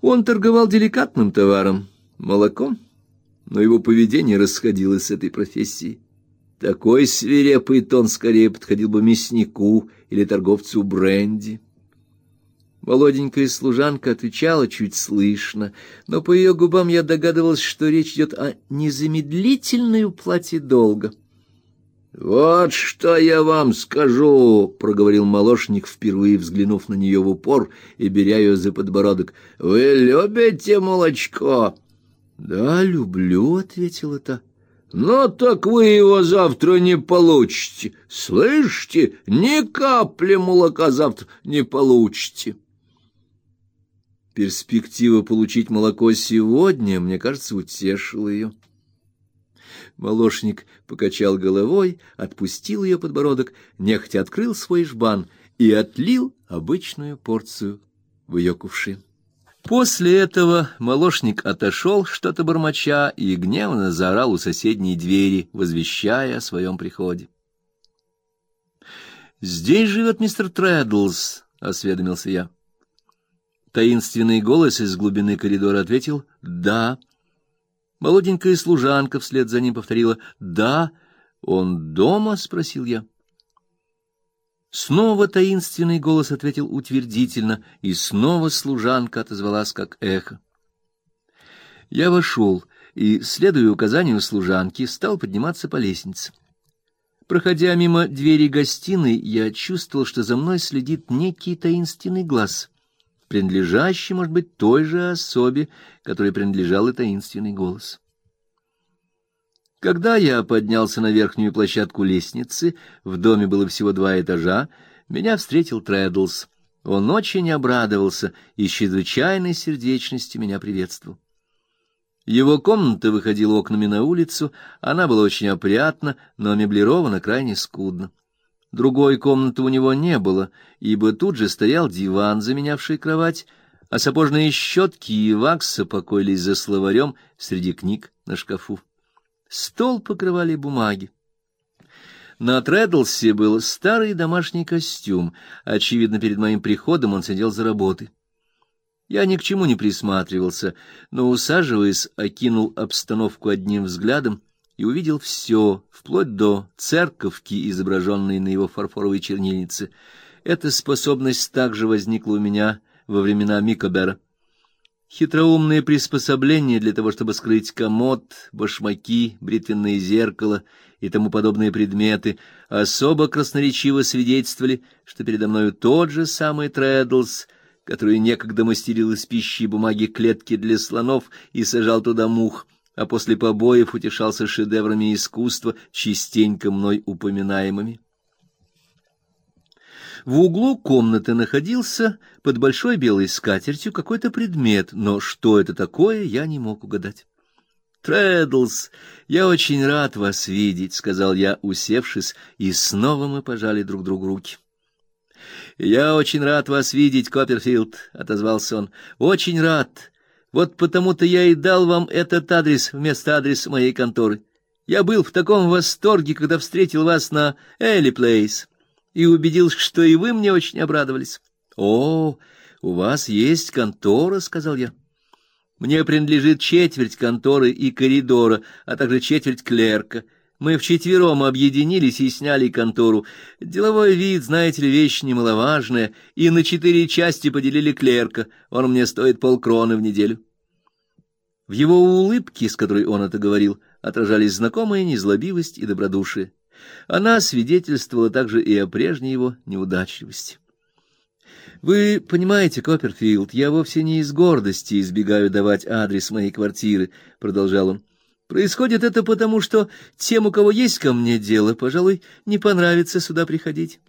Он торговал деликатным товаром, молоком, но его поведение расходилось с этой профессией. Такой свирепый тон скорее подходил бы мяснику или торговцу бренди. Молоденькая служанка отвечала чуть слышно, но по ее губам я догадывался, что речь идет о незамедлительной уплате долга. Вот что я вам скажу, проговорил молочник, впервые взглянув на нее в упор и беря ее за подбородок. Вы любите молочко? Да, люблю, ответила та. Но так вы его завтра не получите. Слышите? Ни капли молока завтра не получите. Перспектива получить молоко сегодня, мне кажется, утешила ее. Молошник покачал головой, отпустил ее подбородок, нехотя открыл свой жбан и отлил обычную порцию в ее кувшин. После этого молошник отошел, что-то бормоча, и гневно заорал у соседней двери, возвещая о своем приходе. «Здесь живет мистер Трэддлс», — осведомился я. Таинственный голос из глубины коридора ответил «Да». Молоденькая служанка вслед за ним повторила «Да». «Он дома?» — спросил я. Снова таинственный голос ответил утвердительно, и снова служанка отозвалась как эхо. Я вошел и, следуя указанию служанки, стал подниматься по лестнице. Проходя мимо двери гостиной, я чувствовал, что за мной следит некий таинственный глаз, принадлежащий, может быть, той же особе, которой принадлежал и таинственный голос. Когда я поднялся на верхнюю площадку лестницы, в доме было всего два этажа, меня встретил Трэддлс. Он очень обрадовался и с чрезвычайной сердечностью меня приветствовал. Его комната выходила окнами на улицу, она была очень опрятна, но меблирована крайне скудно. Другой комнаты у него не было, ибо тут же стоял диван, заменявший кровать, а сапожные щетки и вакса покоились за словарем среди книг на шкафу. Стол покрывали бумаги. На Трэддлсе был старый домашний костюм. Очевидно, перед моим приходом он сидел за работой. Я ни к чему не присматривался, но, усаживаясь, окинул обстановку одним взглядом и увидел все, вплоть до церковки, изображенной на его фарфоровой чернильнице. Эта способность также возникла у меня во времена Микобера. Хитроумные приспособления для того, чтобы скрыть комод, башмаки, бритвенное зеркало и тому подобные предметы, особо красноречиво свидетельствовали, что передо мною тот же самый Трэддлс, который некогда мастерил из пищи и бумаги клетки для слонов и сажал туда мух, а после побоев утешался шедеврами искусства, частенько мной упоминаемыми. В углу комнаты находился под большой белой скатертью какой-то предмет, но что это такое, я не мог угадать. Трэддлс, я очень рад вас видеть, сказал я, усевшись, и снова мы пожали друг другу руки. Я очень рад вас видеть, Копперфилд, отозвался он. Очень рад. Вот потому-то я и дал вам этот адрес вместо адреса моей конторы. Я был в таком восторге, когда встретил вас на Элли Плейс и убедился, что и вы мне очень обрадовались. О, у вас есть контора, сказал я. Мне принадлежит четверть конторы и коридора, а также четверть клерка. Мы вчетвером объединились и сняли контору. Деловой вид, знаете ли, вещь немаловажная, и на четыре части поделили клерка. Он мне стоит полкроны в неделю. В его улыбке, с которой он это говорил, отражались знакомая незлобивость и добродушие. Она свидетельствовала также и о прежней его неудачливости. Вы понимаете, Копперфилд, я вовсе не из гордости избегаю давать адрес моей квартиры, продолжал он. Происходит это потому, что тем, у кого есть ко мне дело, пожалуй, не понравится сюда приходить.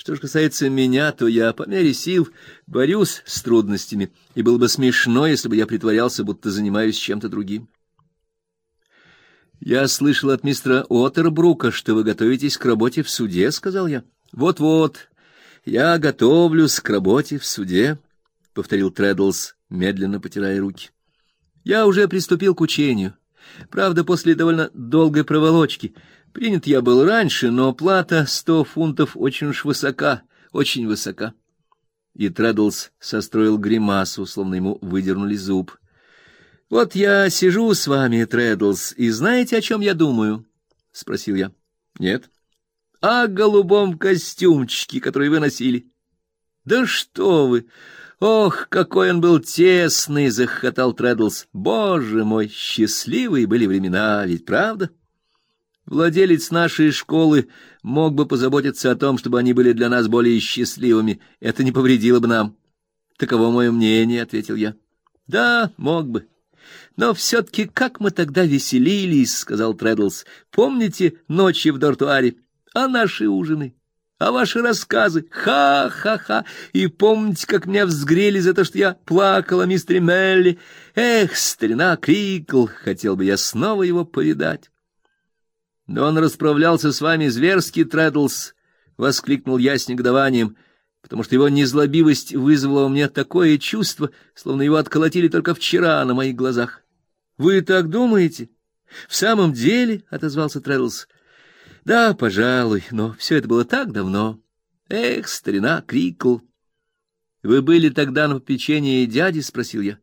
Что же касается меня, то я по мере сил борюсь с трудностями, и было бы смешно, если бы я притворялся, будто занимаюсь чем-то другим. Я слышал от мистера Оттербрука, что вы готовитесь к работе в суде, сказал я. Вот-вот. Я готовлюсь к работе в суде, повторил Треддлс, медленно потирая руки. Я уже приступил к учению. Правда, после довольно долгой проволочки. Принят я был раньше, но плата сто фунтов очень уж высока, очень высока. И Треддлс состроил гримасу, словно ему выдернули зуб. Вот я сижу с вами, Треддлс, и знаете, о чем я думаю? спросил я. Нет. О голубом костюмчике, который вы носили. Да что вы! Ох, какой он был тесный, захохотал Треддлс. Боже мой, счастливые были времена, ведь правда? Владелец нашей школы мог бы позаботиться о том, чтобы они были для нас более счастливыми. Это не повредило бы нам. Таково мое мнение, ответил я. Да, мог бы. Но все таки как мы тогда веселились, сказал Треддлс. Помните ночи в дортуаре, а наши ужины? А ваши рассказы? Ха-ха-ха! И помните, как меня взгрели за то, что я плакала, мистер Мелли? Эх, старина Крикл, хотел бы я снова его повидать. Но он расправлялся с вами зверски, Треддлс, воскликнул я с негодованием, потому что его незлобивость вызвала у меня такое чувство, словно его отколотили только вчера на моих глазах. Вы так думаете? В самом деле, отозвался Треддлс. Да, пожалуй, но все это было так давно. Эх, старина Крикл. Вы были тогда на попечении дяди, спросил я.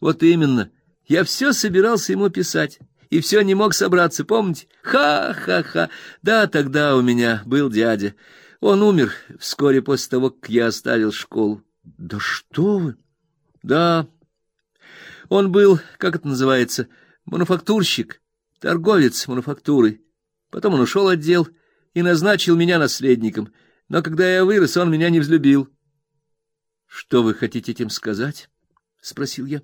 Вот именно. Я все собирался ему писать и все не мог собраться, помните? Ха-ха-ха. Да, тогда у меня был дядя. Он умер вскоре после того, как я оставил школу. Да что вы? Да. Он был, как это называется, мануфактурщик, торговец мануфактурой. Потом он ушел от дел и назначил меня наследником. Но когда я вырос, он меня не взлюбил. Что вы хотите этим сказать? спросил я.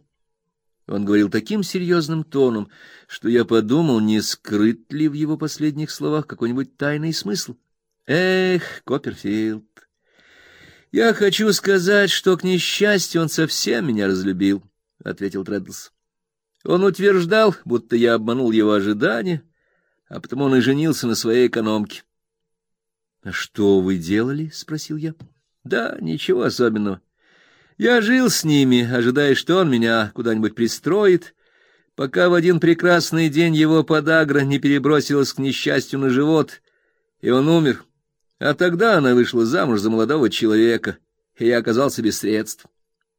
Он говорил таким серьезным тоном, что я подумал, не скрыт ли в его последних словах какой-нибудь тайный смысл. Эх, Копперфилд. Я хочу сказать, что к несчастью он совсем меня разлюбил, ответил Треддлс. Он утверждал, будто я обманул его ожидания, а потому он и женился на своей экономке. — А что вы делали? — спросил я. — Да, ничего особенного. Я жил с ними, ожидая, что он меня куда-нибудь пристроит, пока в один прекрасный день его подагра не перебросилась к несчастью на живот, и он умер. А тогда она вышла замуж за молодого человека, и я оказался без средств.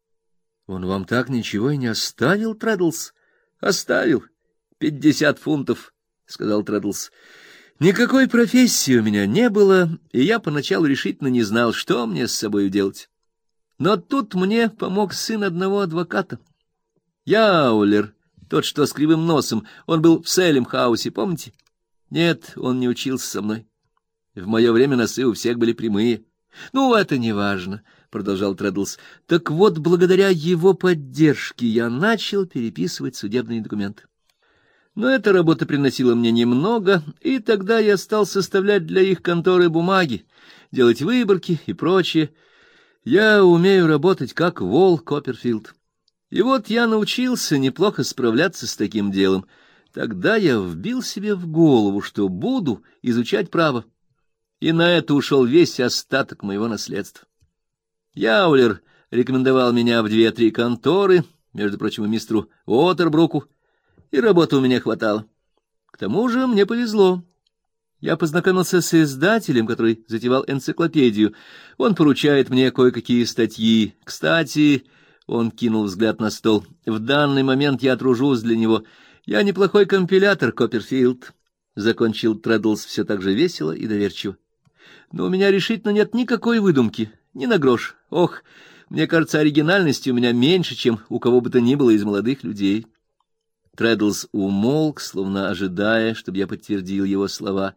— Он вам так ничего и не оставил, Трэддлс? — Оставил. Пятьдесят фунтов, — сказал Трэддлс. — Никакой профессии у меня не было, и я поначалу решительно не знал, что мне с собой делать. Но тут мне помог сын одного адвоката. Яулер, тот, что с кривым носом, он был в Селем-хаусе, помните? Нет, он не учился со мной. В мое время носы у всех были прямые. Ну, это не важно, продолжал Треддлс. Так вот, благодаря его поддержке я начал переписывать судебные документы. Но эта работа приносила мне немного, и тогда я стал составлять для их конторы бумаги, делать выборки и прочее. Я умею работать как вол, Копперфилд. И вот я научился неплохо справляться с таким делом. Тогда я вбил себе в голову, что буду изучать право. И на это ушел весь остаток моего наследства. Яулер рекомендовал меня в две-три конторы, между прочим, мистеру Уотербруку, и работы у меня хватало. К тому же мне повезло. Я познакомился с издателем, который затевал энциклопедию. Он поручает мне кое-какие статьи. Кстати, он кинул взгляд на стол. В данный момент я тружусь для него. Я неплохой компилятор, Копперфилд, закончил Треддлс все так же весело и доверчиво. Но у меня решительно нет никакой выдумки, ни на грош. Ох, мне кажется, оригинальности у меня меньше, чем у кого бы то ни было из молодых людей. Треддлс умолк, словно ожидая, чтобы я подтвердил его слова.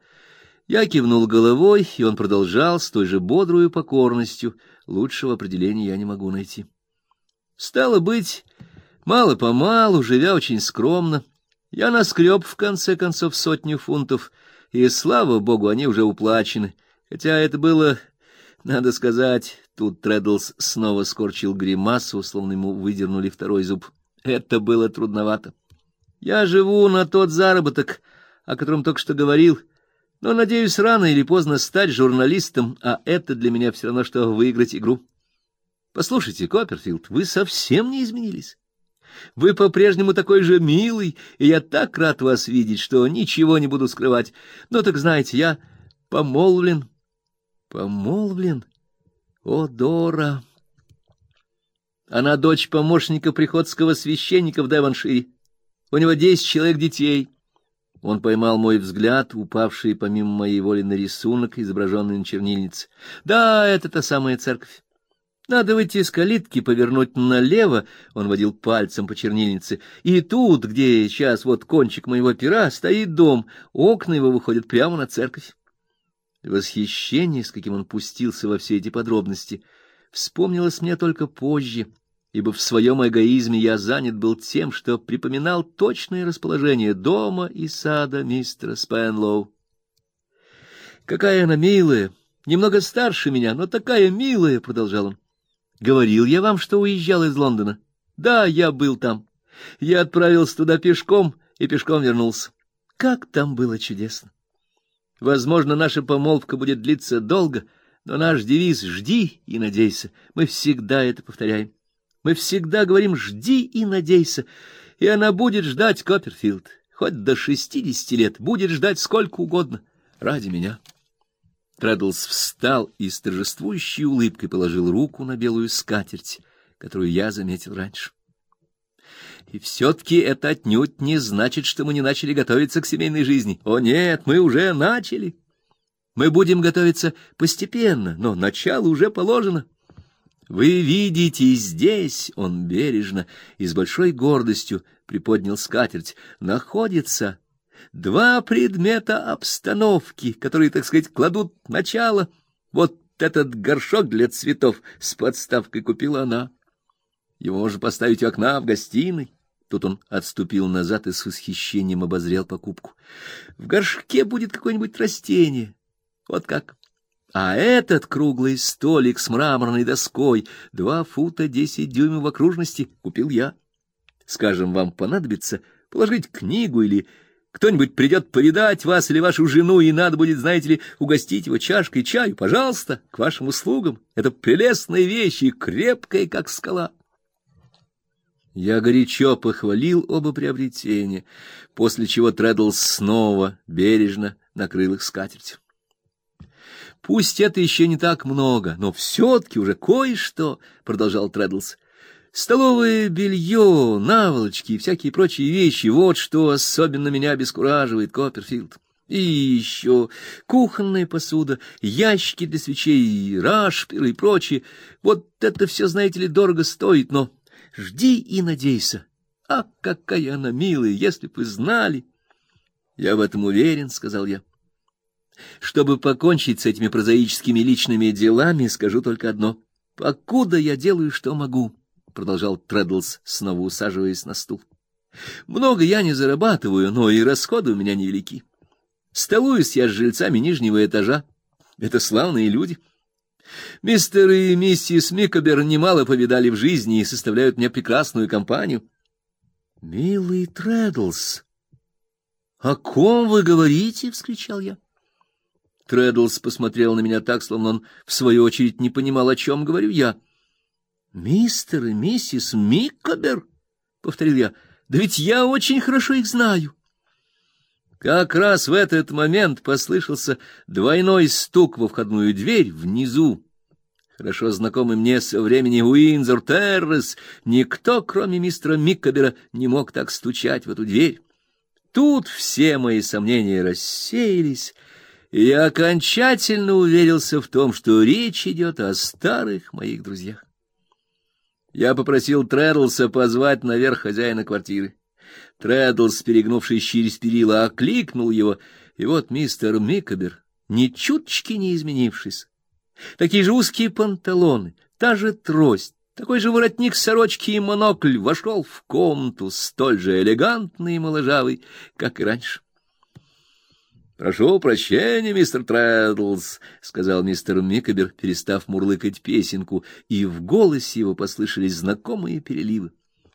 Я кивнул головой, и он продолжал с той же бодрой покорностью. Лучшего определения я не могу найти. Стало быть, мало-помалу, живя очень скромно, я наскреб в конце концов сотню фунтов, и, слава богу, они уже уплачены. Хотя это было, надо сказать, тут Треддлс снова скорчил гримасу, словно ему выдернули второй зуб. Это было трудновато. Я живу на тот заработок, о котором только что говорил, но надеюсь рано или поздно стать журналистом, а это для меня все равно что выиграть игру. Послушайте, Копперфилд, вы совсем не изменились. Вы по-прежнему такой же милый, и я так рад вас видеть, что ничего не буду скрывать. Но так знаете, я помолвлен. Помолвлен? О, Дора! Она дочь помощника приходского священника в Девоншире. У него десять человек детей. Он поймал мой взгляд, упавший помимо моей воли на рисунок, изображенный на чернильнице. Да, это та самая церковь. Надо выйти из калитки, повернуть налево, он водил пальцем по чернильнице, и тут, где сейчас вот кончик моего пера, стоит дом, окна его выходят прямо на церковь. Восхищение, с каким он пустился во все эти подробности, вспомнилось мне только позже, ибо в своем эгоизме я занят был тем, что припоминал точное расположение дома и сада мистера Спенлоу. Какая она милая, немного старше меня, но такая милая, продолжал он. Говорил я вам, что уезжал из Лондона. Да, я был там. Я отправился туда пешком и пешком вернулся. Как там было чудесно. Возможно, наша помолвка будет длиться долго, но наш девиз жди и надейся. Мы всегда это повторяем. Мы всегда говорим «жди и надейся», и она будет ждать Копперфилд, хоть до шестидесяти лет, будет ждать сколько угодно, ради меня. Трэддлс встал и с торжествующей улыбкой положил руку на белую скатерть, которую я заметил раньше. И все-таки это отнюдь не значит, что мы не начали готовиться к семейной жизни. О нет, мы уже начали. Мы будем готовиться постепенно, но начало уже положено. Вы видите здесь, он бережно и с большой гордостью приподнял скатерть, находится два предмета обстановки, которые, так сказать, кладут начало. Вот этот горшок для цветов с подставкой купила она. Его можно поставить у окна в гостиной. Тут он отступил назад и с восхищением обозрел покупку. В горшке будет какое-нибудь растение. Вот как. А этот круглый столик с мраморной доской, два фута десять дюймов в окружности, купил я. Скажем, вам понадобится положить книгу или кто-нибудь придет повидать вас или вашу жену, и надо будет, знаете ли, угостить его чашкой чаю, пожалуйста, к вашим услугам. Это прелестная вещь и крепкая, как скала. Я горячо похвалил оба приобретения, после чего Тредл снова бережно накрыл их скатертью. Пусть это еще не так много, но все-таки уже кое-что, — продолжал Треддлс. Столовое белье, наволочки и всякие прочие вещи — вот что особенно меня обескураживает, Копперфилд. И еще кухонная посуда, ящики для свечей, рашперы и прочее. Вот это все, знаете ли, дорого стоит, но жди и надейся. А какая она милая, если бы знали! — Я в этом уверен, — сказал я. Чтобы покончить с этими прозаическими личными делами, скажу только одно. Покуда я делаю, что могу, продолжал Треддлс, снова усаживаясь на стул. Много я не зарабатываю, но и расходы у меня невелики. Столуюсь я с жильцами нижнего этажа. Это славные люди. Мистер и миссис Микобер немало повидали в жизни и составляют мне прекрасную компанию. Милый Треддлс, о ком вы говорите? вскричал я. Трэддлс посмотрел на меня так, словно он в свою очередь не понимал, о чем говорю я. Мистер и миссис Миккобер, повторил я. Да ведь я очень хорошо их знаю. Как раз в этот момент послышался двойной стук во входную дверь внизу. Хорошо знакомый мне со времени Уинзор Террес, никто, кроме мистера Миккобера, не мог так стучать в эту дверь. Тут все мои сомнения рассеялись, и я окончательно уверился в том, что речь идет о старых моих друзьях. Я попросил Трэдлса позвать наверх хозяина квартиры. Трэдлс, перегнувшись через перила, окликнул его, и вот мистер Микобер, ни чуточки не изменившись, такие же узкие панталоны, та же трость, такой же воротник сорочки и монокль вошел в комнату, столь же элегантный и моложавый, как и раньше. Прошу прощения, мистер Трэддлс, сказал мистер Микобер, перестав мурлыкать песенку, и в голосе его послышались знакомые переливы.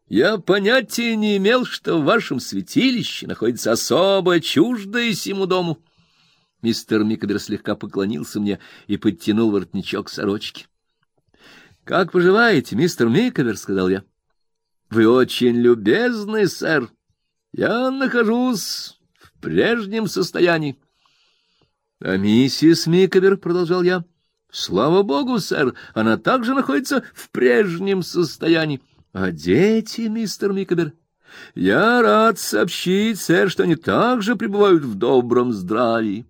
Я понятия не имел, что в вашем святилище находится особо чуждое сему дому. Мистер Микобер слегка поклонился мне и подтянул воротничок сорочки. Как поживаете, мистер Микобер, сказал я. Вы очень любезны, сэр. Я нахожусь прежнем состоянии. — А миссис Микобер, — продолжал я, Слава богу, сэр, она также находится в прежнем состоянии. А дети, мистер Микобер? Я рад сообщить, сэр, что они также пребывают в добром здравии.